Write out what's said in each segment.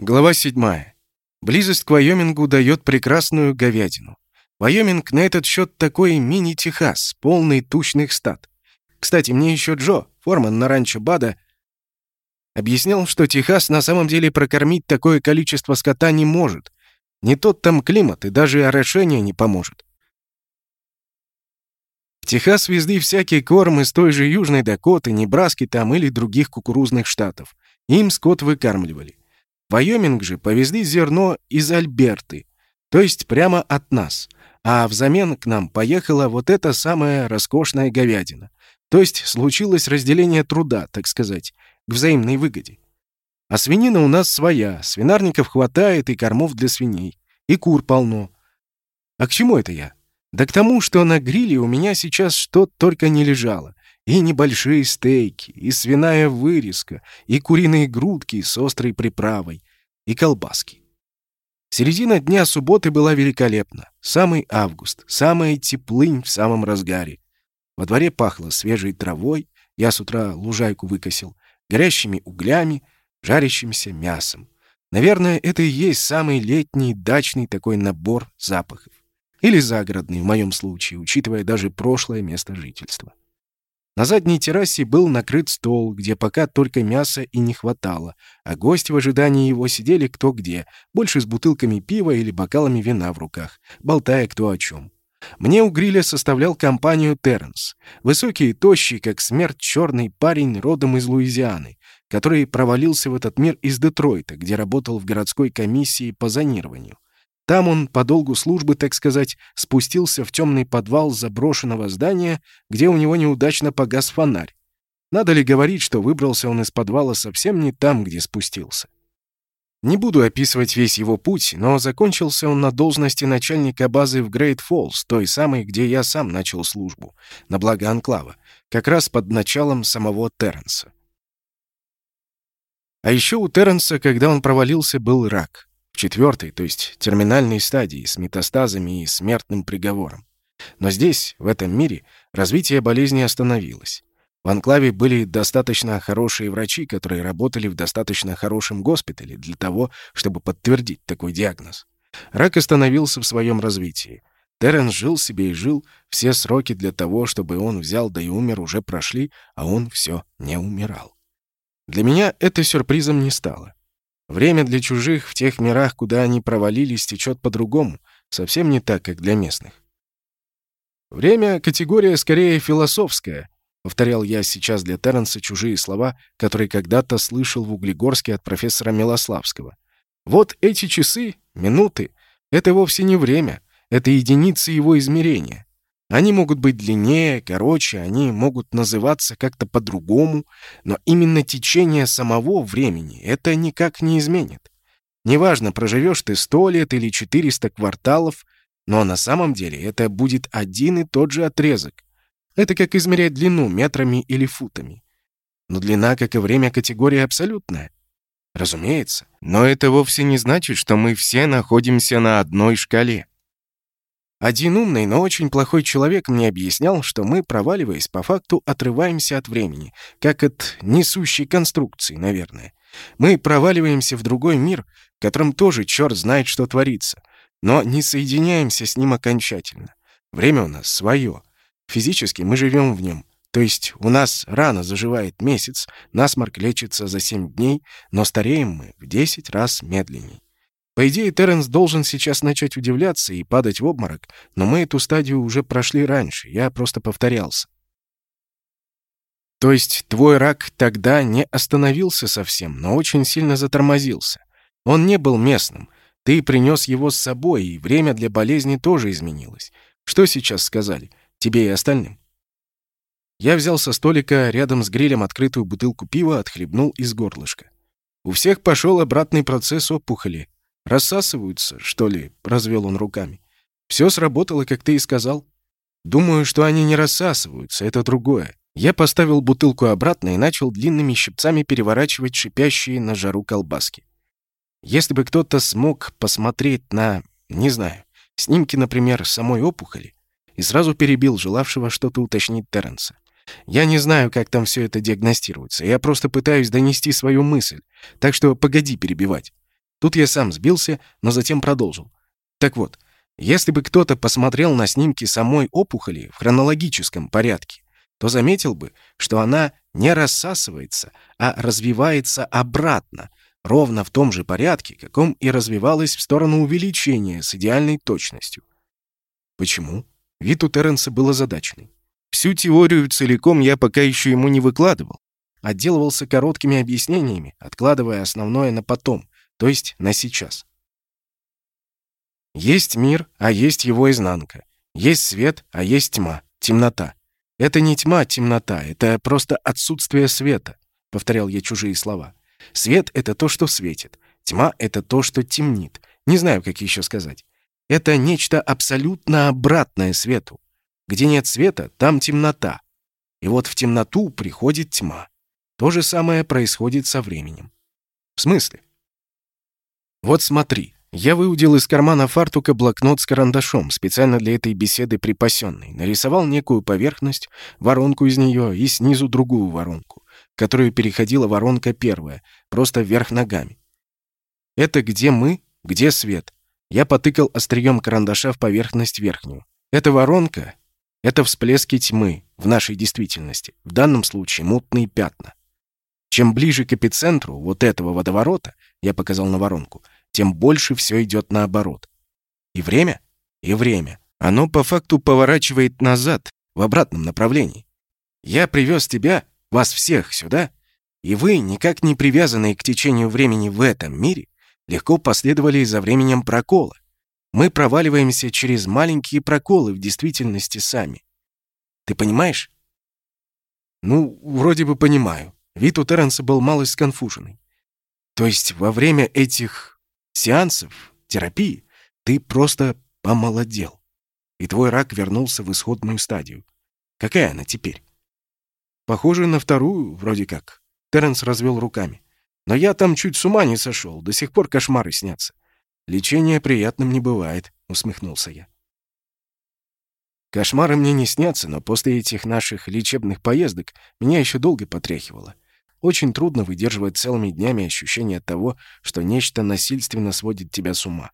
Глава 7. Близость к Вайомингу дает прекрасную говядину. Вайоминг на этот счет такой мини-Техас, полный тучных стад. Кстати, мне еще Джо, форман на ранчо Бада, объяснял, что Техас на самом деле прокормить такое количество скота не может. Не тот там климат, и даже орошение не поможет. В Техас везли всякий корм из той же Южной Дакоты, Небраски там или других кукурузных штатов. Им скот выкармливали. Вайоминг же повезли зерно из Альберты, то есть прямо от нас, а взамен к нам поехала вот эта самая роскошная говядина. То есть случилось разделение труда, так сказать, к взаимной выгоде. А свинина у нас своя, свинарников хватает и кормов для свиней, и кур полно. А к чему это я? Да к тому, что на гриле у меня сейчас что только не лежало. И небольшие стейки, и свиная вырезка, и куриные грудки с острой приправой, и колбаски. Середина дня субботы была великолепна. Самый август, самая теплынь в самом разгаре. Во дворе пахло свежей травой, я с утра лужайку выкосил, горящими углями, жарящимся мясом. Наверное, это и есть самый летний дачный такой набор запахов. Или загородный, в моем случае, учитывая даже прошлое место жительства. На задней террасе был накрыт стол, где пока только мяса и не хватало, а гости в ожидании его сидели кто где, больше с бутылками пива или бокалами вина в руках, болтая кто о чем. Мне у гриля составлял компанию Терренс. Высокий и тощий, как смерть, черный парень родом из Луизианы, который провалился в этот мир из Детройта, где работал в городской комиссии по зонированию. Там он по долгу службы, так сказать, спустился в темный подвал заброшенного здания, где у него неудачно погас фонарь. Надо ли говорить, что выбрался он из подвала совсем не там, где спустился? Не буду описывать весь его путь, но закончился он на должности начальника базы в Грейт Фоллс, той самой, где я сам начал службу, на благо Анклава, как раз под началом самого Терренса. А еще у Терренса, когда он провалился, был рак четвертой, то есть терминальной стадии, с метастазами и смертным приговором. Но здесь, в этом мире, развитие болезни остановилось. В Анклаве были достаточно хорошие врачи, которые работали в достаточно хорошем госпитале для того, чтобы подтвердить такой диагноз. Рак остановился в своем развитии. Терренс жил себе и жил, все сроки для того, чтобы он взял да и умер, уже прошли, а он все не умирал. Для меня это сюрпризом не стало. Время для чужих в тех мирах, куда они провалились, течет по-другому, совсем не так, как для местных. Время — категория скорее философская, повторял я сейчас для Терренса чужие слова, которые когда-то слышал в Углегорске от профессора Милославского. Вот эти часы, минуты — это вовсе не время, это единицы его измерения. Они могут быть длиннее, короче, они могут называться как-то по-другому, но именно течение самого времени это никак не изменит. Неважно, проживешь ты сто лет или 400 кварталов, но на самом деле это будет один и тот же отрезок. Это как измерять длину метрами или футами. Но длина, как и время, категория абсолютная. Разумеется. Но это вовсе не значит, что мы все находимся на одной шкале. Один умный, но очень плохой человек мне объяснял, что мы, проваливаясь, по факту отрываемся от времени, как от несущей конструкции, наверное. Мы проваливаемся в другой мир, в котором тоже черт знает, что творится, но не соединяемся с ним окончательно. Время у нас свое. Физически мы живем в нем. То есть у нас рано заживает месяц, насморк лечится за 7 дней, но стареем мы в 10 раз медленней. По идее, Терренс должен сейчас начать удивляться и падать в обморок, но мы эту стадию уже прошли раньше, я просто повторялся. То есть твой рак тогда не остановился совсем, но очень сильно затормозился. Он не был местным. Ты принес его с собой, и время для болезни тоже изменилось. Что сейчас сказали? Тебе и остальным? Я взял со столика рядом с грилем открытую бутылку пива, отхлебнул из горлышка. У всех пошел обратный процесс опухоли. Рассасываются, что ли?» — развел он руками. «Все сработало, как ты и сказал. Думаю, что они не рассасываются, это другое. Я поставил бутылку обратно и начал длинными щипцами переворачивать шипящие на жару колбаски. Если бы кто-то смог посмотреть на, не знаю, снимки, например, самой опухоли, и сразу перебил желавшего что-то уточнить Терренса. Я не знаю, как там все это диагностируется. Я просто пытаюсь донести свою мысль. Так что погоди перебивать. Тут я сам сбился, но затем продолжил. Так вот, если бы кто-то посмотрел на снимки самой опухоли в хронологическом порядке, то заметил бы, что она не рассасывается, а развивается обратно, ровно в том же порядке, каком и развивалась в сторону увеличения с идеальной точностью. Почему? Вид у Терренса был озадаченный. Всю теорию целиком я пока еще ему не выкладывал. Отделывался короткими объяснениями, откладывая основное на потом, то есть на сейчас. Есть мир, а есть его изнанка. Есть свет, а есть тьма, темнота. Это не тьма, темнота, это просто отсутствие света, повторял я чужие слова. Свет — это то, что светит. Тьма — это то, что темнит. Не знаю, как еще сказать. Это нечто абсолютно обратное свету. Где нет света, там темнота. И вот в темноту приходит тьма. То же самое происходит со временем. В смысле? Вот смотри. Я выудил из кармана фартука блокнот с карандашом, специально для этой беседы припасенный. Нарисовал некую поверхность, воронку из нее и снизу другую воронку, которую переходила воронка первая, просто вверх ногами. Это где мы, где свет. Я потыкал острием карандаша в поверхность верхнюю. Эта воронка — это всплески тьмы в нашей действительности, в данном случае мутные пятна. Чем ближе к эпицентру вот этого водоворота, я показал на воронку, тем больше все идет наоборот. И время? И время. Оно по факту поворачивает назад, в обратном направлении. Я привез тебя, вас всех, сюда, и вы, никак не привязанные к течению времени в этом мире, легко последовали за временем прокола. Мы проваливаемся через маленькие проколы в действительности сами. Ты понимаешь? Ну, вроде бы понимаю. Вид у Терренса был малость сконфуженный. То есть во время этих сеансов, терапии, ты просто помолодел. И твой рак вернулся в исходную стадию. Какая она теперь? Похоже на вторую, вроде как. Терренс развел руками. Но я там чуть с ума не сошел, до сих пор кошмары снятся. Лечение приятным не бывает, усмехнулся я. Кошмары мне не снятся, но после этих наших лечебных поездок меня еще долго потряхивало. Очень трудно выдерживать целыми днями ощущение того, что нечто насильственно сводит тебя с ума.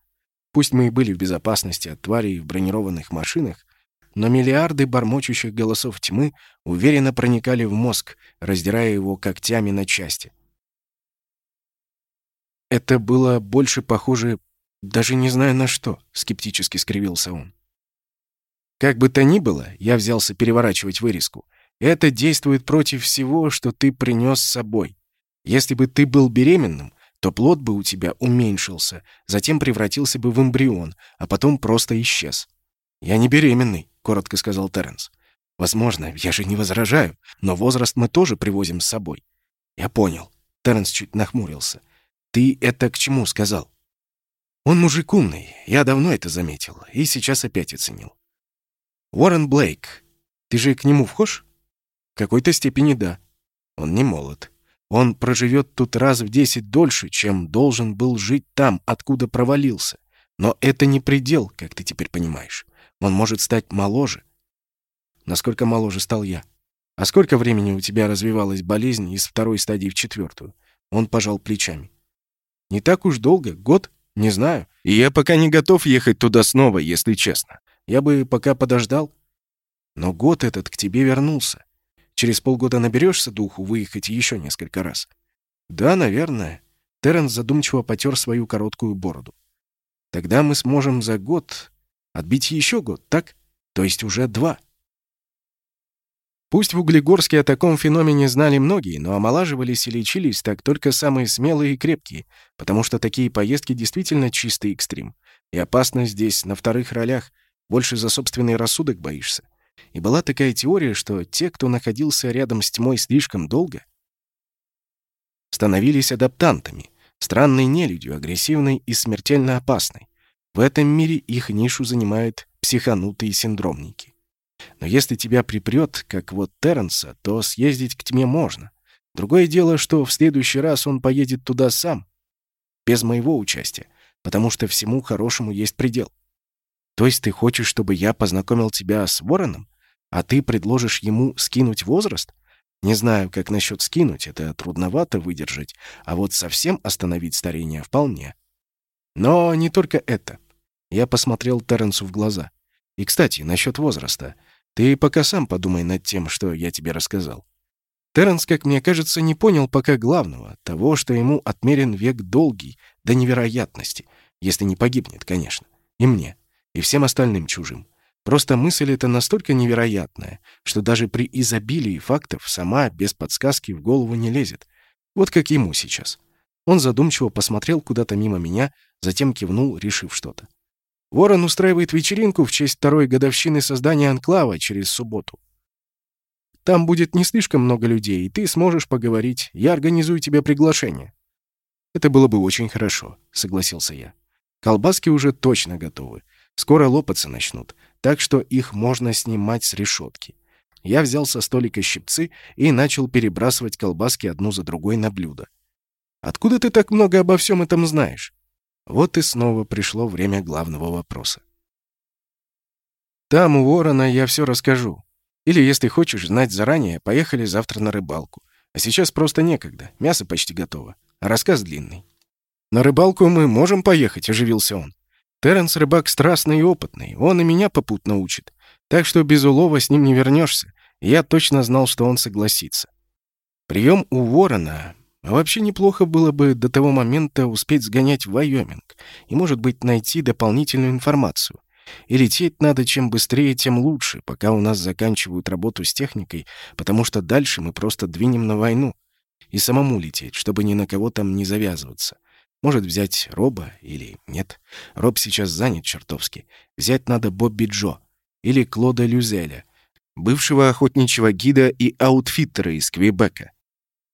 Пусть мы и были в безопасности от тварей в бронированных машинах, но миллиарды бормочущих голосов тьмы уверенно проникали в мозг, раздирая его когтями на части. Это было больше похоже, даже не знаю на что, скептически скривился он. Как бы то ни было, я взялся переворачивать вырезку. Это действует против всего, что ты принес с собой. Если бы ты был беременным, то плод бы у тебя уменьшился, затем превратился бы в эмбрион, а потом просто исчез. «Я не беременный», — коротко сказал Терренс. «Возможно, я же не возражаю, но возраст мы тоже привозим с собой». «Я понял». Терренс чуть нахмурился. «Ты это к чему сказал?» «Он мужик умный, я давно это заметил, и сейчас опять оценил». «Уоррен Блейк, ты же к нему вхож?» «В какой-то степени да. Он не молод. Он проживет тут раз в десять дольше, чем должен был жить там, откуда провалился. Но это не предел, как ты теперь понимаешь. Он может стать моложе. Насколько моложе стал я? А сколько времени у тебя развивалась болезнь из второй стадии в четвертую? Он пожал плечами. Не так уж долго, год, не знаю. И я пока не готов ехать туда снова, если честно. Я бы пока подождал. Но год этот к тебе вернулся. Через полгода наберешься духу выехать еще несколько раз. Да, наверное. Терренс задумчиво потер свою короткую бороду. Тогда мы сможем за год отбить еще год, так? То есть уже два. Пусть в Углегорске о таком феномене знали многие, но омолаживались и лечились так только самые смелые и крепкие, потому что такие поездки действительно чистый экстрим. И опасность здесь на вторых ролях, больше за собственный рассудок боишься. И была такая теория, что те, кто находился рядом с тьмой слишком долго, становились адаптантами, странной нелюдью, агрессивной и смертельно опасной. В этом мире их нишу занимают психанутые синдромники. Но если тебя припрет, как вот Терренса, то съездить к тьме можно. Другое дело, что в следующий раз он поедет туда сам, без моего участия, потому что всему хорошему есть предел. То есть ты хочешь, чтобы я познакомил тебя с Вороном, а ты предложишь ему скинуть возраст? Не знаю, как насчет скинуть, это трудновато выдержать, а вот совсем остановить старение вполне. Но не только это. Я посмотрел Терренсу в глаза. И, кстати, насчет возраста. Ты пока сам подумай над тем, что я тебе рассказал. Терренс, как мне кажется, не понял пока главного, того, что ему отмерен век долгий, до невероятности, если не погибнет, конечно. И мне, и всем остальным чужим. Просто мысль эта настолько невероятная, что даже при изобилии фактов сама, без подсказки, в голову не лезет. Вот как ему сейчас. Он задумчиво посмотрел куда-то мимо меня, затем кивнул, решив что-то. Ворон устраивает вечеринку в честь второй годовщины создания анклава через субботу. Там будет не слишком много людей, и ты сможешь поговорить. Я организую тебе приглашение». «Это было бы очень хорошо», — согласился я. «Колбаски уже точно готовы. Скоро лопаться начнут, так что их можно снимать с решетки». Я взял со столика щипцы и начал перебрасывать колбаски одну за другой на блюдо. «Откуда ты так много обо всем этом знаешь?» Вот и снова пришло время главного вопроса. «Там у ворона я все расскажу. Или, если хочешь знать заранее, поехали завтра на рыбалку. А сейчас просто некогда, мясо почти готово. А рассказ длинный. «На рыбалку мы можем поехать», — оживился он. «Терренс рыбак страстный и опытный, он и меня попутно учит. Так что без улова с ним не вернешься. Я точно знал, что он согласится. Прием у ворона. вообще неплохо было бы до того момента успеть сгонять в Вайоминг и, может быть, найти дополнительную информацию. И лететь надо чем быстрее, тем лучше, пока у нас заканчивают работу с техникой, потому что дальше мы просто двинем на войну. И самому лететь, чтобы ни на кого там не завязываться. Может взять Роба или нет. Роб сейчас занят чертовски. Взять надо Бобби Джо или Клода Люзеля, бывшего охотничьего гида и аутфиттера из Квебека.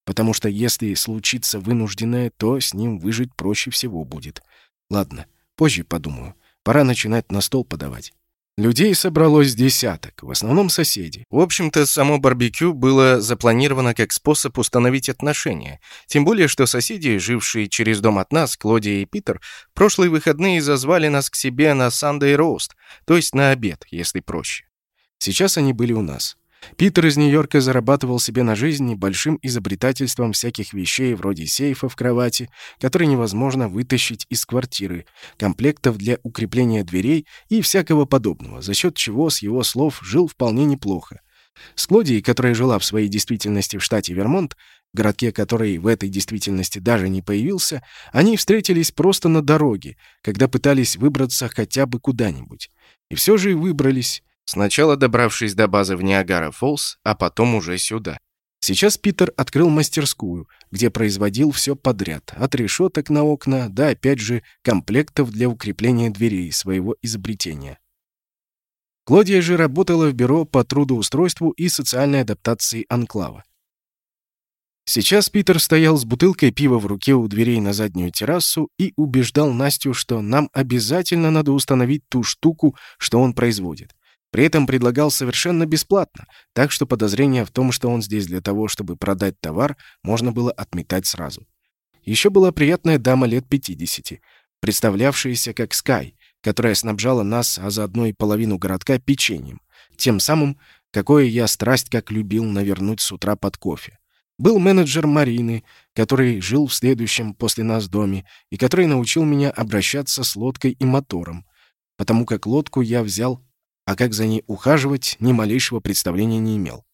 Потому что если случится вынужденное, то с ним выжить проще всего будет. Ладно, позже подумаю. Пора начинать на стол подавать. Людей собралось десяток, в основном соседи. В общем-то, само барбекю было запланировано как способ установить отношения. Тем более, что соседи, жившие через дом от нас, Клодия и Питер, прошлые выходные зазвали нас к себе на Sunday Roast, то есть на обед, если проще. Сейчас они были у нас. Питер из Нью-Йорка зарабатывал себе на жизнь небольшим изобретательством всяких вещей вроде сейфа в кровати, который невозможно вытащить из квартиры, комплектов для укрепления дверей и всякого подобного, за счет чего, с его слов, жил вполне неплохо. С Клодией, которая жила в своей действительности в штате Вермонт, городке который в этой действительности даже не появился, они встретились просто на дороге, когда пытались выбраться хотя бы куда-нибудь. И все же выбрались. Сначала добравшись до базы в Ниагара-Фоллс, а потом уже сюда. Сейчас Питер открыл мастерскую, где производил все подряд, от решеток на окна до, опять же, комплектов для укрепления дверей своего изобретения. Клодия же работала в бюро по трудоустройству и социальной адаптации анклава. Сейчас Питер стоял с бутылкой пива в руке у дверей на заднюю террасу и убеждал Настю, что нам обязательно надо установить ту штуку, что он производит. При этом предлагал совершенно бесплатно, так что подозрение в том, что он здесь для того, чтобы продать товар, можно было отметать сразу. Еще была приятная дама лет 50, представлявшаяся как Скай, которая снабжала нас, а заодно и половину городка, печеньем. Тем самым, какое я страсть как любил навернуть с утра под кофе. Был менеджер Марины, который жил в следующем после нас доме и который научил меня обращаться с лодкой и мотором, потому как лодку я взял а как за ней ухаживать, ни малейшего представления не имел.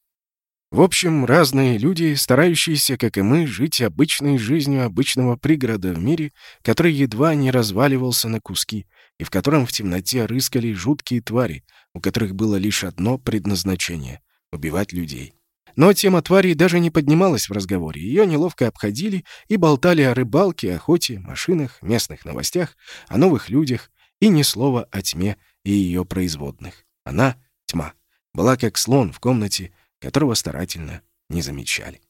В общем, разные люди, старающиеся, как и мы, жить обычной жизнью обычного пригорода в мире, который едва не разваливался на куски, и в котором в темноте рыскали жуткие твари, у которых было лишь одно предназначение — убивать людей. Но тема тварей даже не поднималась в разговоре, ее неловко обходили и болтали о рыбалке, охоте, машинах, местных новостях, о новых людях и ни слова о тьме и ее производных. Она, тьма, была как слон в комнате, которого старательно не замечали.